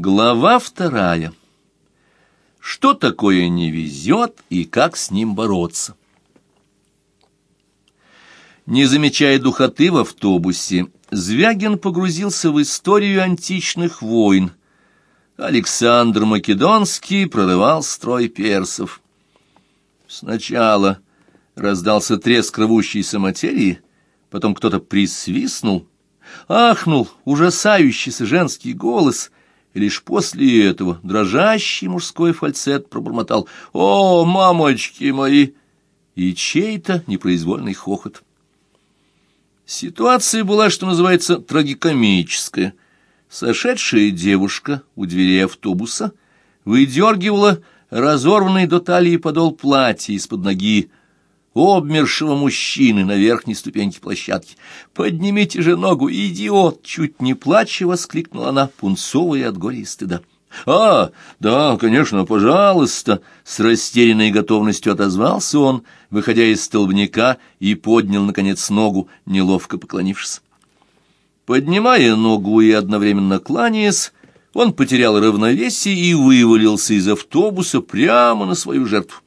Глава вторая. Что такое не везет и как с ним бороться? Не замечая духоты в автобусе, Звягин погрузился в историю античных войн. Александр Македонский прорывал строй персов. Сначала раздался треск рвущейся материи, потом кто-то присвистнул, ахнул ужасающийся женский голос — и лишь после этого дрожащий мужской фальцет пробормотал «О, мамочки мои!» и чей-то непроизвольный хохот. Ситуация была, что называется, трагикомическая. Сошедшая девушка у дверей автобуса выдергивала разорванный до талии подол платья из-под ноги обмершего мужчины на верхней ступеньке площадки. «Поднимите же ногу, идиот!» — чуть не плача воскликнула она, пунцовая от горя и стыда. «А, да, конечно, пожалуйста!» — с растерянной готовностью отозвался он, выходя из столбняка и поднял, наконец, ногу, неловко поклонившись. Поднимая ногу и одновременно кланяясь, он потерял равновесие и вывалился из автобуса прямо на свою жертву.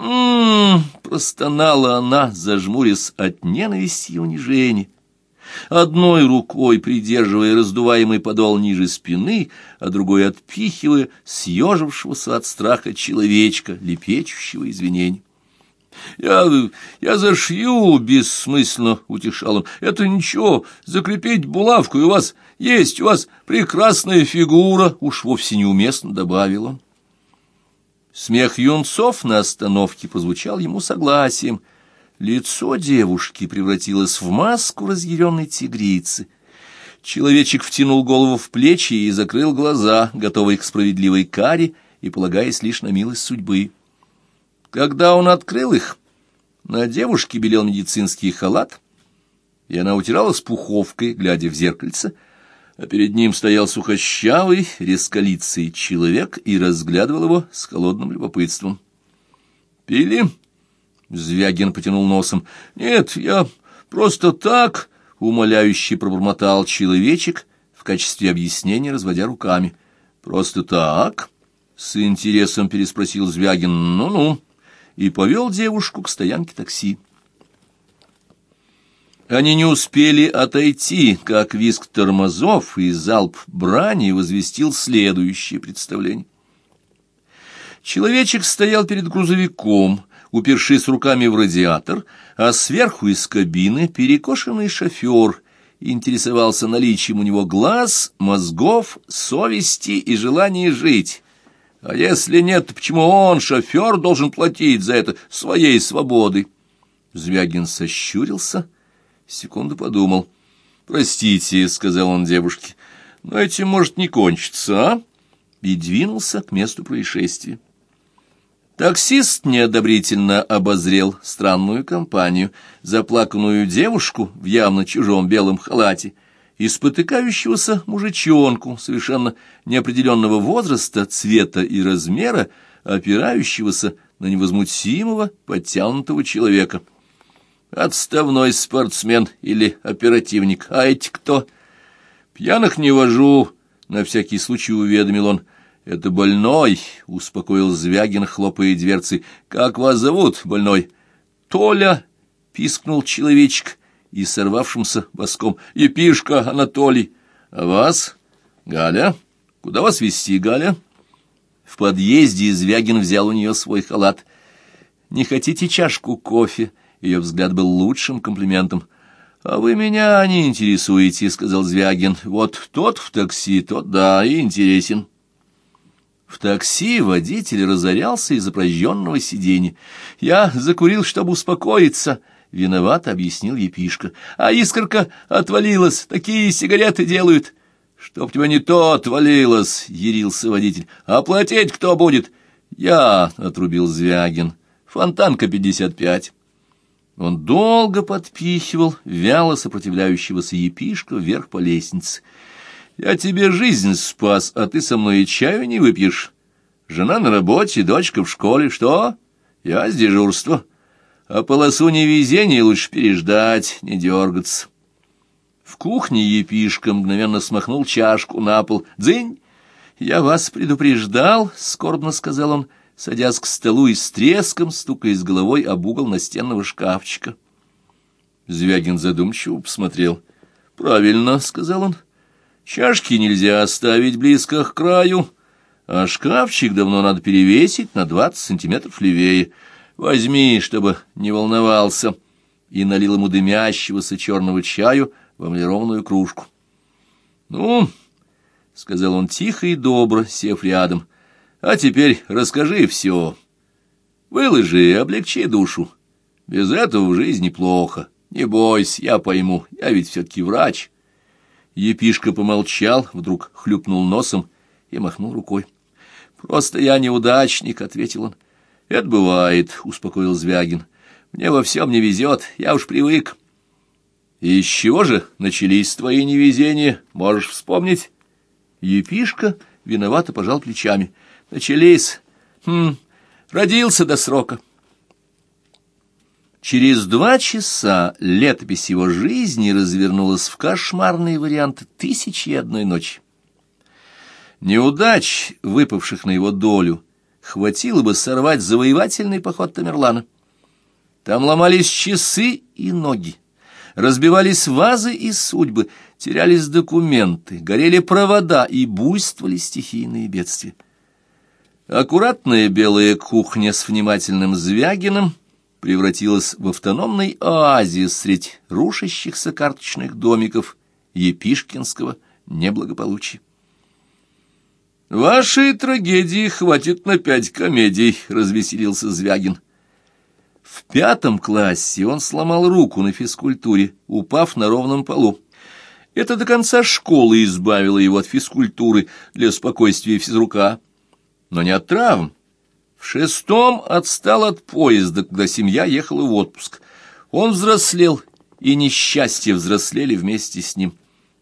«М-м-м!» простонала она, зажмурясь от ненависти и унижения. Одной рукой придерживая раздуваемый подол ниже спины, а другой отпихивая съежившегося от страха человечка, лепечущего извинений. «Я... я зашью!» — бессмысленно утешал он. «Это ничего, закрепить булавку, и у вас есть, у вас прекрасная фигура!» — уж вовсе неуместно добавил он. Смех юнцов на остановке позвучал ему согласием. Лицо девушки превратилось в маску разъяренной тигрицы. Человечек втянул голову в плечи и закрыл глаза, готовый к справедливой каре и полагаясь лишь на милость судьбы. Когда он открыл их, на девушке белел медицинский халат, и она утиралась пуховкой, глядя в зеркальце, а перед ним стоял сухощавый, резколицый человек и разглядывал его с холодным любопытством. «Пили?» — Звягин потянул носом. «Нет, я просто так...» — умоляющий пробормотал человечек, в качестве объяснения разводя руками. «Просто так?» — с интересом переспросил Звягин. «Ну-ну» и повел девушку к стоянке такси. Они не успели отойти, как визг тормозов и залп брани возвестил следующее представление. Человечек стоял перед грузовиком, упершись руками в радиатор, а сверху из кабины перекошенный шофер интересовался наличием у него глаз, мозгов, совести и желания жить. А если нет, то почему он, шофер, должен платить за это своей свободы? Звягин сощурился — Секунду подумал. «Простите», — сказал он девушке, — «но этим может не кончиться, а?» И двинулся к месту происшествия. Таксист неодобрительно обозрел странную компанию, заплаканную девушку в явно чужом белом халате и спотыкающегося мужичонку совершенно неопределенного возраста, цвета и размера, опирающегося на невозмутимого, подтянутого человека — Отставной спортсмен или оперативник. А эти кто? Пьяных не вожу, на всякий случай уведомил он. Это больной, успокоил Звягин, хлопая дверцей. Как вас зовут, больной? Толя, пискнул человечек и сорвавшимся боском. Епишка Анатолий. А вас? Галя? Куда вас везти, Галя? В подъезде Звягин взял у нее свой халат. «Не хотите чашку кофе?» Ее взгляд был лучшим комплиментом. «А вы меня не интересуете», — сказал Звягин. «Вот тот в такси, тот, да, интересен». В такси водитель разорялся из-за прожженного сиденья. «Я закурил, чтобы успокоиться», — виновато объяснил епишка. «А искорка отвалилась, такие сигареты делают». «Чтоб тебя не то отвалилось», — ярился водитель. «А платить кто будет?» «Я», — отрубил Звягин. «Фонтанка пятьдесят пять». Он долго подпихивал вяло сопротивляющегося епишка вверх по лестнице. «Я тебе жизнь спас, а ты со мной и чаю не выпьешь. Жена на работе, дочка в школе. Что? Я с дежурства. А полосу невезения лучше переждать, не дергаться». В кухне епишка мгновенно смахнул чашку на пол. «Дзынь!» «Я вас предупреждал», — скорбно сказал он, садясь к столу и с треском, стукая с головой об угол настенного шкафчика. Звягин задумчиво посмотрел. «Правильно», — сказал он. «Чашки нельзя оставить близко к краю, а шкафчик давно надо перевесить на двадцать сантиметров левее. Возьми, чтобы не волновался» и налил ему дымящегося черного чаю в эмалированную кружку. «Ну, — сказал он тихо и добро, сев рядом, — а теперь расскажи все. Выложи, облегчи душу. Без этого в жизни плохо. Не бойся, я пойму, я ведь все-таки врач». Епишка помолчал, вдруг хлюпнул носом и махнул рукой. «Просто я неудачник», — ответил он. «Это бывает», — успокоил Звягин. Мне во всем не везет, я уж привык. И из чего же начались твои невезения, можешь вспомнить? Епишка виновато пожал плечами. Начались. Хм, родился до срока. Через два часа летопись его жизни развернулась в кошмарный вариант «Тысячи и одной ночи». Неудач, выпавших на его долю, хватило бы сорвать завоевательный поход Тамерлана. Там ломались часы и ноги, разбивались вазы и судьбы, терялись документы, горели провода и буйствовали стихийные бедствия. Аккуратная белая кухня с внимательным Звягиным превратилась в автономный оазис среди рушащихся карточных домиков Епишкинского неблагополучия. «Вашей трагедии хватит на пять комедий», — развеселился Звягин. В пятом классе он сломал руку на физкультуре, упав на ровном полу. Это до конца школы избавило его от физкультуры для спокойствия физрука. Но не от травм. В шестом отстал от поезда, когда семья ехала в отпуск. Он взрослел, и несчастья взрослели вместе с ним.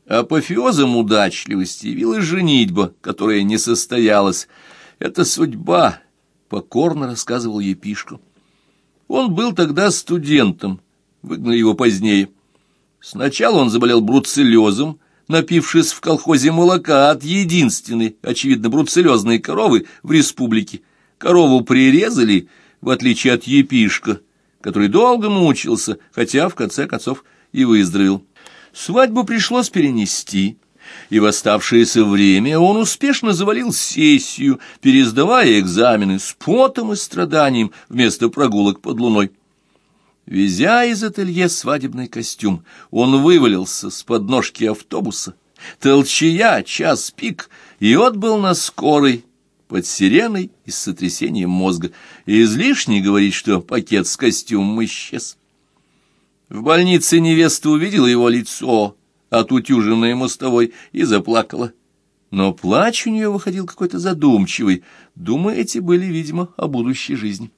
Апофеозом удачливости явилась женитьба, которая не состоялась. Это судьба, — покорно рассказывал епишку. Он был тогда студентом, выгнали его позднее. Сначала он заболел бруцеллезом, напившись в колхозе молока от единственной, очевидно, бруцеллезной коровы в республике. Корову прирезали, в отличие от епишка, который долго мучился, хотя, в конце концов, и выздоровел. Свадьбу пришлось перенести и в оставшееся время он успешно завалил сессию, пересдавая экзамены с потом и страданием вместо прогулок под луной. Везя из ателье свадебный костюм, он вывалился с подножки автобуса, толчая час пик, и отбыл на скорой под сиреной и с сотрясением мозга. И излишне говорить, что пакет с костюмом исчез. В больнице невеста увидела его лицо, отутюженная мостовой, и заплакала. Но плач у нее выходил какой-то задумчивый. Думы эти были, видимо, о будущей жизни.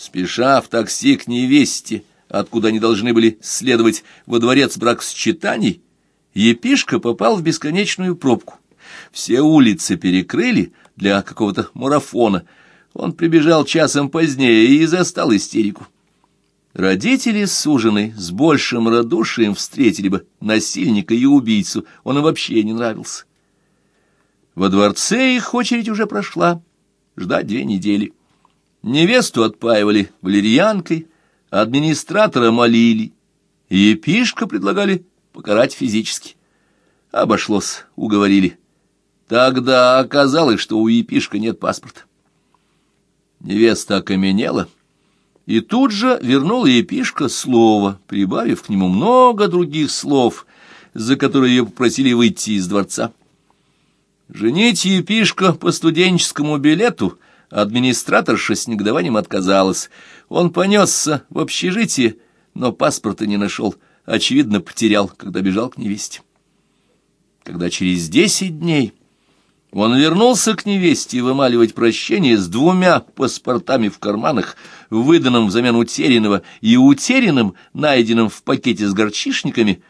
Спеша в такси к невесте, откуда они должны были следовать во дворец бракосчитаний, епишка попал в бесконечную пробку. Все улицы перекрыли для какого-то марафона. Он прибежал часом позднее и застал истерику. Родители сужены с большим радушием встретили бы насильника и убийцу, он им вообще не нравился. Во дворце их очередь уже прошла, ждать две недели. Невесту отпаивали валерьянкой, администратора молили, и епишка предлагали покарать физически. Обошлось, уговорили. Тогда оказалось, что у епишка нет паспорта. Невеста окаменела — и тут же вернул ей Пишка слово, прибавив к нему много других слов, за которые ее попросили выйти из дворца. Женить Епишка по студенческому билету администраторша с негодованием отказалась. Он понесся в общежитие, но паспорта не нашел, очевидно, потерял, когда бежал к невесте. Когда через десять дней он вернулся к невесте вымаливать прощение с двумя паспортами в карманах, выданным взамен утерянного и утерянным, найденным в пакете с горчишниками.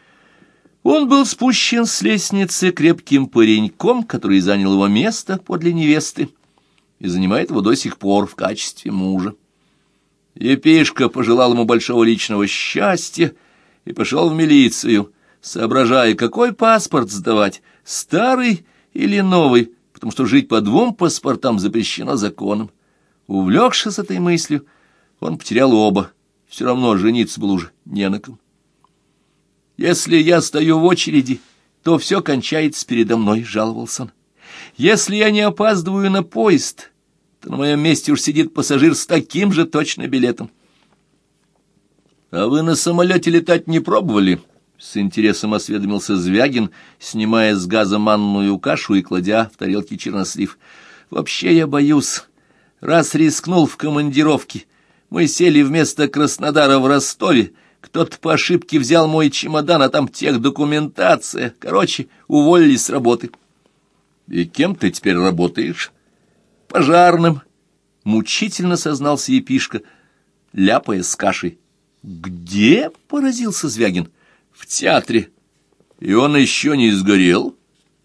Он был спущен с лестницы крепким пареньком, который занял его место подле невесты и занимает его до сих пор в качестве мужа. Епишка пожелал ему большого личного счастья и пошел в милицию, соображая, какой паспорт сдавать, старый или новый, потому что жить по двум паспортам запрещено законом. Увлекшись этой мыслью, он потерял оба. Все равно жениться было уже не на ком. «Если я стою в очереди, то все кончается передо мной», — жаловался он. «Если я не опаздываю на поезд, то на моем месте уж сидит пассажир с таким же точно билетом». «А вы на самолете летать не пробовали?» — с интересом осведомился Звягин, снимая с газа манную кашу и кладя в тарелки чернослив. «Вообще я боюсь. Раз рискнул в командировке, мы сели вместо Краснодара в Ростове, кто-то по ошибке взял мой чемодан, а там техдокументация. Короче, уволились с работы». «И кем ты теперь работаешь?» «Пожарным», — мучительно сознался епишка, ляпая с кашей. «Где?» — поразился Звягин. «В театре. И он еще не сгорел,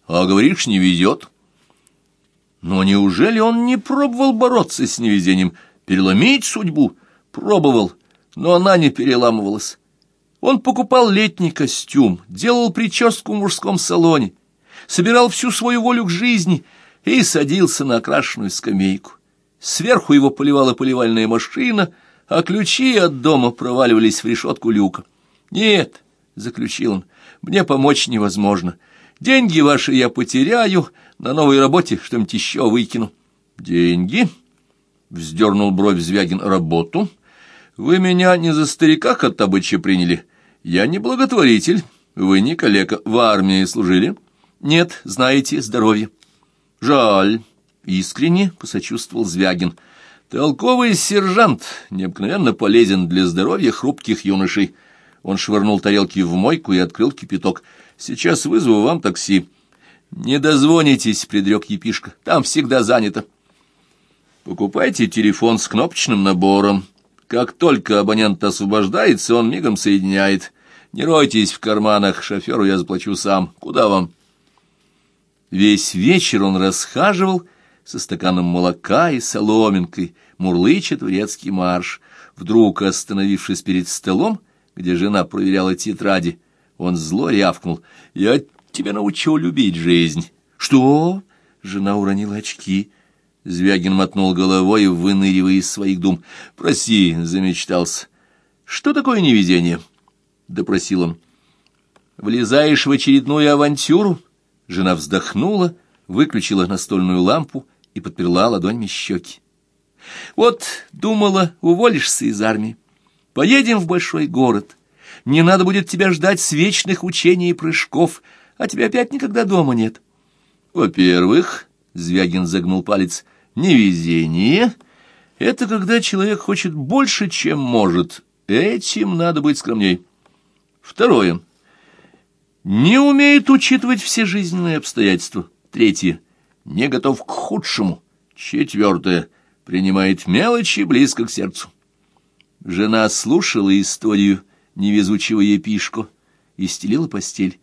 а, говоришь, не везет». Но неужели он не пробовал бороться с невезением, переломить судьбу? Пробовал, но она не переламывалась. Он покупал летний костюм, делал прическу в мужском салоне, собирал всю свою волю к жизни и садился на окрашенную скамейку. Сверху его поливала поливальная машина — а ключи от дома проваливались в решетку люка. «Нет», — заключил он, — «мне помочь невозможно. Деньги ваши я потеряю, на новой работе что-нибудь еще выкину». «Деньги?» — вздернул бровь Звягин. «Работу? Вы меня не за старика Коттабыча приняли. Я не благотворитель, вы не калека. В армии служили?» «Нет, знаете, здоровье». «Жаль», — искренне посочувствовал Звягин. Толковый сержант необыкновенно полезен для здоровья хрупких юношей. Он швырнул тарелки в мойку и открыл кипяток. Сейчас вызову вам такси. Не дозвонитесь, предрек епишка. Там всегда занято. Покупайте телефон с кнопочным набором. Как только абонент освобождается, он мигом соединяет. Не ройтесь в карманах, шоферу я заплачу сам. Куда вам? Весь вечер он расхаживал со стаканом молока и соломинкой, мурлыча турецкий марш. Вдруг, остановившись перед столом, где жена проверяла тетради, он зло рявкнул. «Я тебя научу любить жизнь». «Что?» — жена уронила очки. Звягин мотнул головой, выныривая из своих дум. «Проси», — замечтался. «Что такое невезение?» — допросил он. «Влезаешь в очередную авантюру?» Жена вздохнула, выключила настольную лампу и подперла ладонями щеки. Вот, думала, уволишься из армии. Поедем в большой город. Не надо будет тебя ждать с вечных учений и прыжков, а тебя опять никогда дома нет. Во-первых, Звягин загнул палец, невезение — это когда человек хочет больше, чем может. Этим надо быть скромней. Второе. Не умеет учитывать все жизненные обстоятельства. Третье не готов к худшему. Четвертое. Принимает мелочи близко к сердцу. Жена слушала историю невезучего епишку и стелила постель.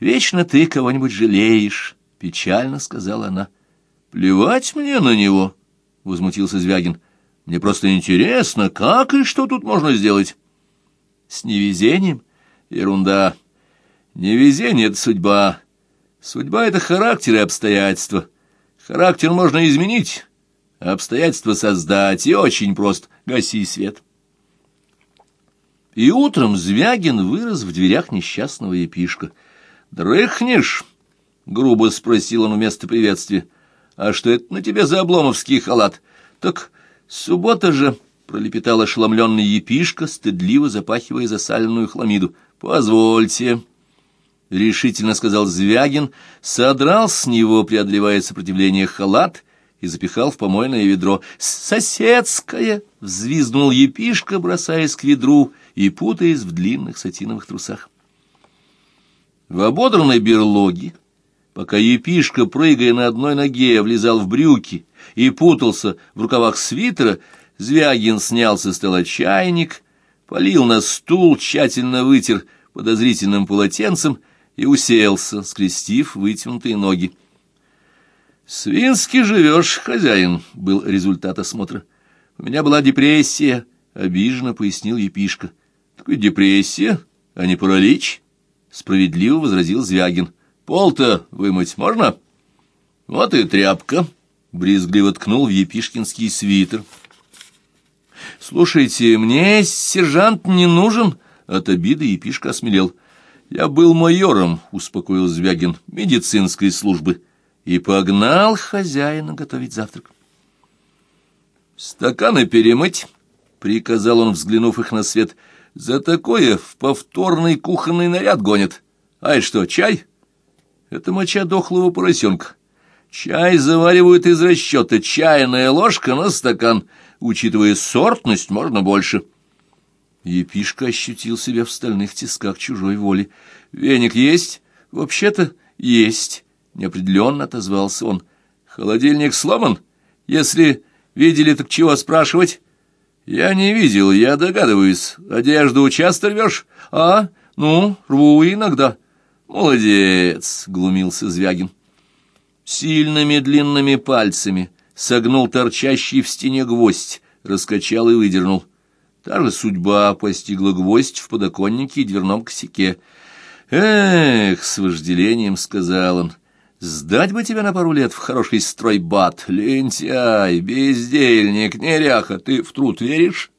«Вечно ты кого-нибудь жалеешь», — печально сказала она. «Плевать мне на него», — возмутился Звягин. «Мне просто интересно, как и что тут можно сделать?» «С невезением? Ерунда. Невезение — это судьба. Судьба — это характер и обстоятельства. Характер можно изменить, обстоятельства создать, и очень просто — гаси свет. И утром Звягин вырос в дверях несчастного епишка. «Дрыхнешь?» — грубо спросил он вместо приветствия. «А что это на тебе за обломовский халат?» «Так суббота же...» — пролепетал ошеломленный епишка, стыдливо запахивая засаленную хламиду. «Позвольте...» — решительно сказал Звягин, содрал с него, преодолевая сопротивление, халат и запихал в помойное ведро. «Соседское!» — взвизгнул епишка, бросаясь к ведру и путаясь в длинных сатиновых трусах. В ободранной берлоге, пока епишка, прыгая на одной ноге, влезал в брюки и путался в рукавах свитера, Звягин снял со стола чайник, полил на стул, тщательно вытер подозрительным полотенцем и уселся, скрестив вытянутые ноги. «Свински живешь, хозяин», — был результат осмотра. «У меня была депрессия», — обиженно пояснил епишка. «Такая депрессия, а не паралич?» — справедливо возразил Звягин. «Пол-то вымыть можно?» Вот и тряпка, — брезгливо ткнул в епишкинский свитер. Слушайте, мне сержант не нужен, — от обиды епишка осмелел. Я был майором, — успокоил Звягин, — медицинской службы, и погнал хозяина готовить завтрак. «Стаканы перемыть», — приказал он, взглянув их на свет. «За такое в повторный кухонный наряд гонят. А это что, чай?» «Это моча дохлого поросенка. Чай заваривают из расчета. Чайная ложка на стакан. Учитывая сортность, можно больше». Епишка ощутил себя в стальных тисках чужой воли. «Веник есть?» «Вообще-то есть», — неопределенно отозвался он. «Холодильник сломан? Если видели, так чего спрашивать?» «Я не видел, я догадываюсь. Одежду часто рвешь? А? Ну, рву иногда». «Молодец!» — глумился Звягин. Сильными длинными пальцами согнул торчащий в стене гвоздь, раскачал и выдернул. Та же судьба постигла гвоздь в подоконнике и дверном косяке. «Эх!» — с вожделением сказал он. «Сдать бы тебя на пару лет в хороший стройбат, лентяй, бездельник, неряха, ты в труд веришь?»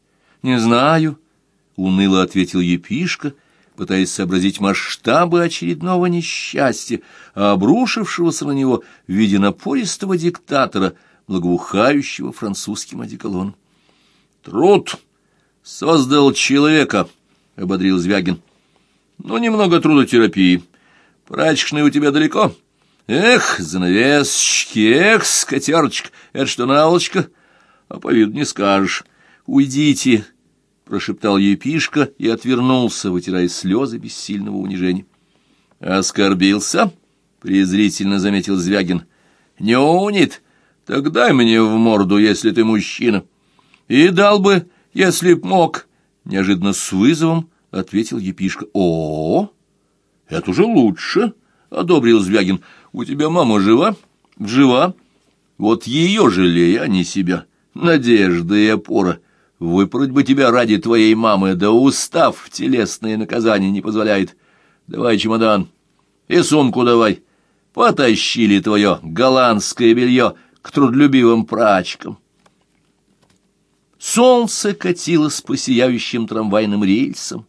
«Не знаю», — уныло ответил епишка, пытаясь сообразить масштабы очередного несчастья, обрушившегося на него в виде напористого диктатора, благоухающего французским одеколоном. «Труд!» Создал человека, — ободрил Звягин. Ну, немного трудотерапии. Прачечная у тебя далеко? Эх, занавесочки, эх, скатерочка, это что, наволочка? А по виду не скажешь. Уйдите, — прошептал епишка и отвернулся, вытирая слезы бессильного унижения. Оскорбился? — презрительно заметил Звягин. Не унит? Так дай мне в морду, если ты мужчина. И дал бы если б мог, — неожиданно с вызовом ответил епишка. — О, это уже лучше, — одобрил Звягин. — У тебя мама жива? — Жива. Вот ее жалей, а не себя. Надежда и опора. Выпороть бы тебя ради твоей мамы, да устав телесное наказание не позволяет. Давай чемодан и сумку давай. Потащили твое голландское белье к трудолюбивым прачкам. Солнце катилось по сияющим трамвайным рельсам.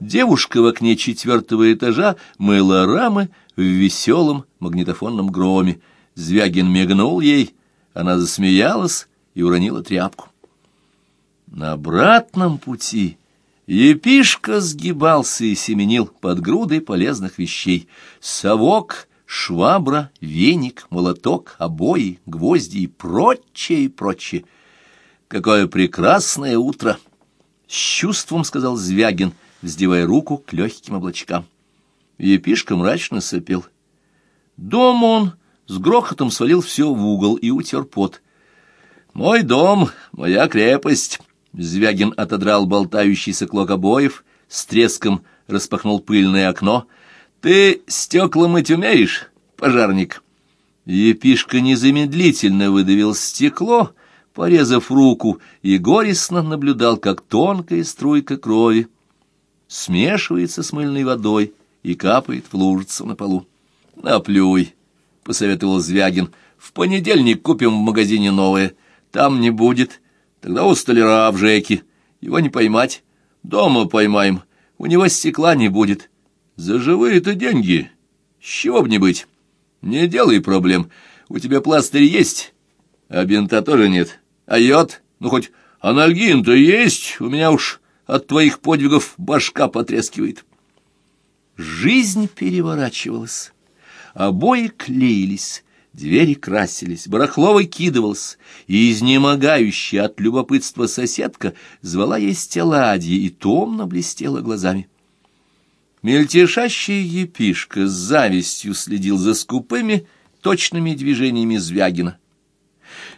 Девушка в окне четвертого этажа мыла рамы в веселом магнитофонном громе. Звягин мигнул ей, она засмеялась и уронила тряпку. На обратном пути епишка сгибался и семенил под грудой полезных вещей. Совок, швабра, веник, молоток, обои, гвозди и прочее, и прочее — Какое прекрасное утро! С чувством сказал Звягин, вздевая руку к легким облачкам. Епишка мрачно сопел. Дом он с грохотом свалил все в угол и утер пот. «Мой дом, моя крепость!» Звягин отодрал болтающийся клок обоев, с треском распахнул пыльное окно. «Ты стекла мыть умеешь, пожарник?» Епишка незамедлительно выдавил стекло, порезав руку, и горестно наблюдал, как тонкая струйка крови смешивается с мыльной водой и капает в лужицу на полу. «Наплюй», — посоветовал Звягин, — «в понедельник купим в магазине новое. Там не будет. Тогда у столяра в Жеке. Его не поймать. Дома поймаем. У него стекла не будет. За живые-то деньги. С чего б не быть? Не делай проблем. У тебя пластырь есть, а бинта тоже нет. А йод? Ну, хоть анальгин-то есть, у меня уж от твоих подвигов башка потрескивает. Жизнь переворачивалась, обои клеились, двери красились, барахло выкидывалось, и изнемогающая от любопытства соседка звала ей стеладье и томно блестела глазами. Мельтешащий епишка с завистью следил за скупыми, точными движениями Звягина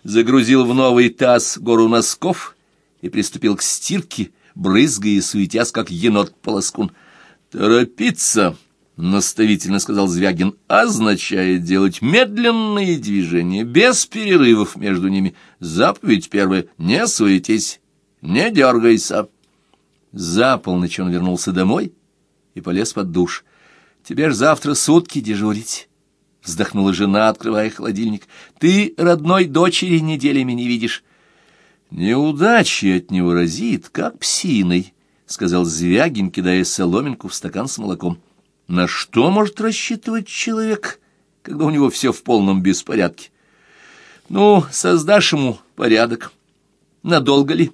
загрузил в новый таз гору носков и приступил к стирке, брызгая и суетясь, как енот-полоскун. «Торопиться!» — наставительно сказал Звягин, — означает делать медленные движения, без перерывов между ними. Заповедь первая — не суетись, не дергайся. За полночь он вернулся домой и полез под душ. «Тебе ж завтра сутки дежурить». — вздохнула жена, открывая холодильник. «Ты родной дочери неделями не видишь». «Неудачи от него разит, как псиной», — сказал Звягин, кидая соломинку в стакан с молоком. «На что может рассчитывать человек, когда у него все в полном беспорядке? Ну, создашь ему порядок. Надолго ли?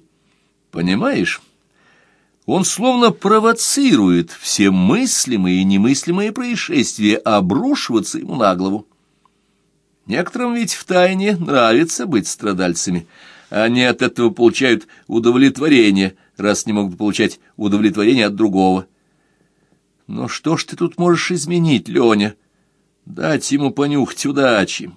Понимаешь?» Он словно провоцирует все мыслимые и немыслимые происшествия обрушиваться ему на голову. Некоторым ведь втайне нравится быть страдальцами. Они от этого получают удовлетворение, раз не могут получать удовлетворение от другого. Но что ж ты тут можешь изменить, Леня? Дать ему понюхать удачи,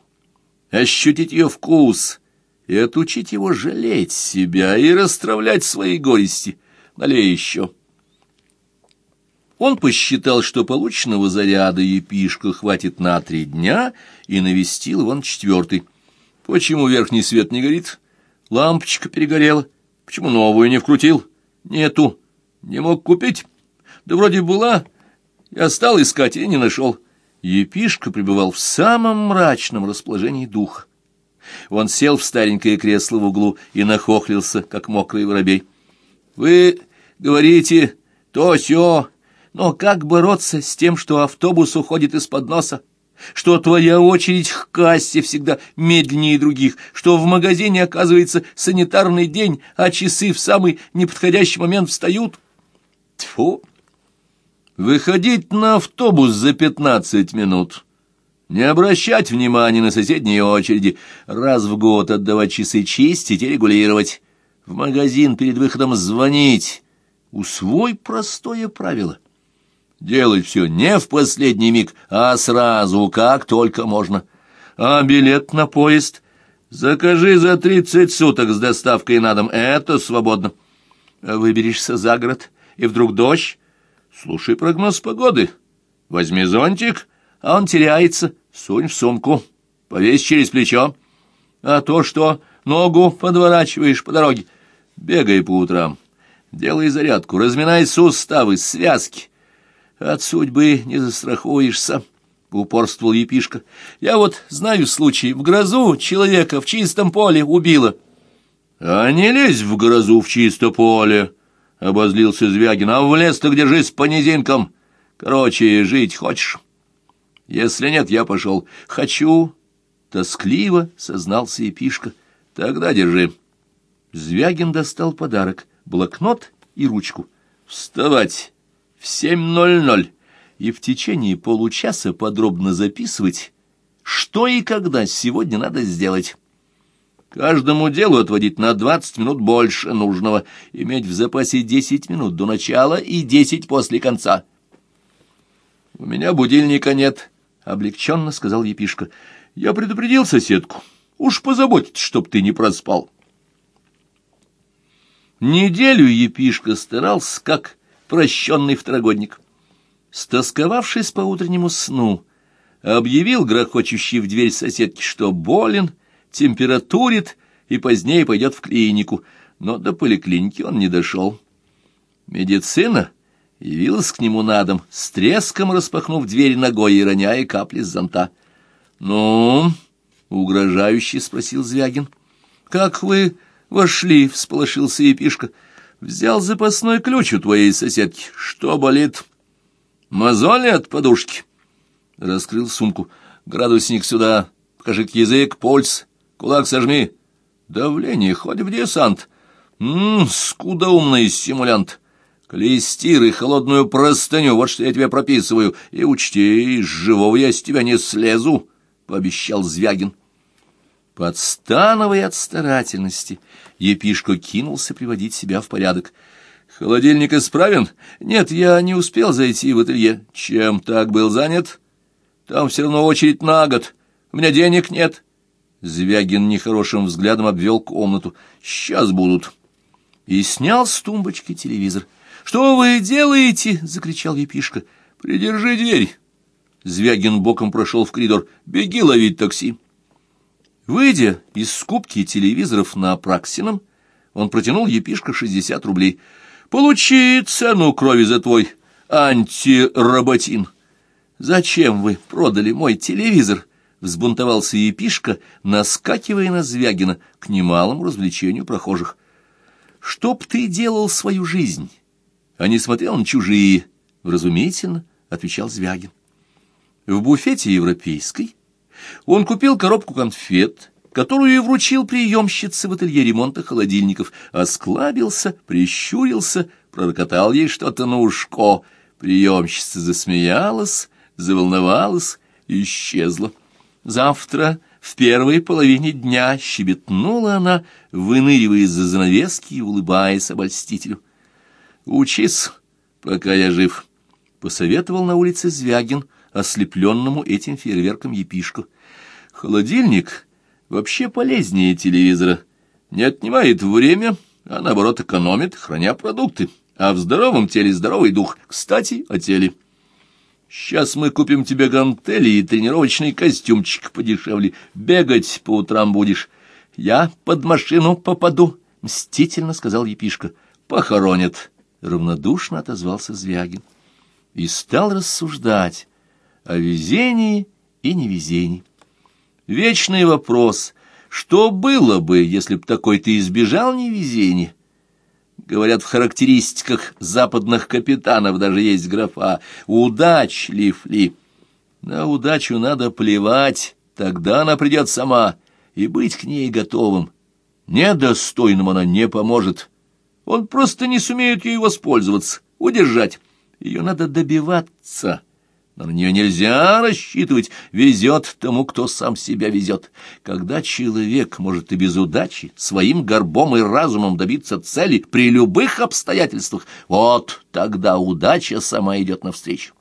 ощутить ее вкус и отучить его жалеть себя и расстравлять свои горести — Налей еще. Он посчитал, что полученного заряда епишка хватит на три дня, и навестил его четвертый. Почему верхний свет не горит? Лампочка перегорела. Почему новую не вкрутил? Нету. Не мог купить? Да вроде была. Я стал искать и не нашел. Епишка пребывал в самом мрачном расположении духа. Он сел в старенькое кресло в углу и нахохлился, как мокрый воробей. Вы говорите то все, но как бороться с тем, что автобус уходит из-под носа? Что твоя очередь к кассе всегда медленнее других, что в магазине оказывается санитарный день, а часы в самый неподходящий момент встают? Тьфу! Выходить на автобус за пятнадцать минут, не обращать внимания на соседние очереди, раз в год отдавать часы чистить и регулировать, в магазин перед выходом звонить. Усвой простое правило. Делать все не в последний миг, а сразу, как только можно. А билет на поезд закажи за тридцать суток с доставкой на дом. Это свободно. Выберешься за город, и вдруг дождь. Слушай прогноз погоды. Возьми зонтик, а он теряется. Сунь в сумку, повесь через плечо. А то, что ногу подворачиваешь по дороге. Бегай по утрам, делай зарядку, разминай суставы, связки. От судьбы не застрахуешься, — упорствовал епишка. Я вот знаю случай, в грозу человека в чистом поле убило. — А не лезь в грозу в чисто поле, — обозлился Звягин, — а в лес-то держись по низинкам. Короче, жить хочешь? Если нет, я пошел. Хочу, — тоскливо сознался епишка. Тогда держи. Звягин достал подарок — блокнот и ручку. «Вставать в семь ноль ноль и в течение получаса подробно записывать, что и когда сегодня надо сделать». Каждому делу отводить на двадцать минут больше нужного, иметь в запасе десять минут до начала и десять после конца. — У меня будильника нет, — облегченно сказал Епишка. — Я предупредил соседку. Уж позаботиться, чтоб ты не проспал. Неделю епишка старался, как прощенный второгодник. Стосковавшись по утреннему сну, объявил грохочущий в дверь соседки, что болен, температурит и позднее пойдет в клинику, но до поликлиники он не дошел. Медицина явилась к нему на дом, с треском распахнув дверь ногой и роняя капли с зонта. «Ну?» — угрожающе спросил Звягин. «Как вы «Вошли», — всполошился епишка. «Взял запасной ключ у твоей соседки. Что болит?» «Мозоли от подушки». Раскрыл сумку. «Градусник сюда. Покажи язык, пульс. Кулак сожми. Давление, хоть в десант. Ммм, скудоумный стимулянт. Клестир и холодную простыню, вот что я тебе прописываю. И учти, из живого я с тебя не слезу», — пообещал Звягин. Подстановой от старательности, епишка кинулся приводить себя в порядок. «Холодильник исправен? Нет, я не успел зайти в ателье. Чем так был занят? Там все равно очередь на год. У меня денег нет». Звягин нехорошим взглядом обвел комнату. «Сейчас будут». И снял с тумбочки телевизор. «Что вы делаете?» — закричал епишка. «Придержи дверь». Звягин боком прошел в коридор. «Беги ловить такси». Выйдя из скупки телевизоров на Апраксином, он протянул епишка шестьдесят рублей. «Получи цену крови за твой антироботин». «Зачем вы продали мой телевизор?» — взбунтовался Епишка, наскакивая на Звягина к немалому развлечению прохожих. «Чтоб ты делал свою жизнь, а не смотрел на чужие», — вразумительно отвечал Звягин. В буфете европейской он купил коробку конфет, которую и вручил приемщице в ателье ремонта холодильников, осклабился, прищурился, пророкотал ей что-то на ушко. Приемщица засмеялась, заволновалась и исчезла. Завтра, в первой половине дня, щебетнула она, выныривая из-за занавески и улыбаясь обольстителю. «Учись, пока я жив», — посоветовал на улице Звягин, ослепленному этим фейерверком епишку. «Холодильник вообще полезнее телевизора, не отнимает время, а наоборот экономит, храня продукты, а в здоровом теле здоровый дух. Кстати, о теле». Сейчас мы купим тебе гантели и тренировочный костюмчик подешевле. Бегать по утрам будешь. Я под машину попаду, — мстительно сказал Епишка. Похоронят, — равнодушно отозвался Звягин. И стал рассуждать о везении и невезении. Вечный вопрос, что было бы, если б такой ты избежал невезения? Говорят, в характеристиках западных капитанов даже есть графа «удачлив ли». На удачу надо плевать, тогда она придет сама, и быть к ней готовым. Недостойным она не поможет. Он просто не сумеет ей воспользоваться, удержать. Ее надо добиваться» но на нее нельзя рассчитывать, везет тому, кто сам себя везет. Когда человек может и без удачи своим горбом и разумом добиться цели при любых обстоятельствах, вот тогда удача сама идет навстречу.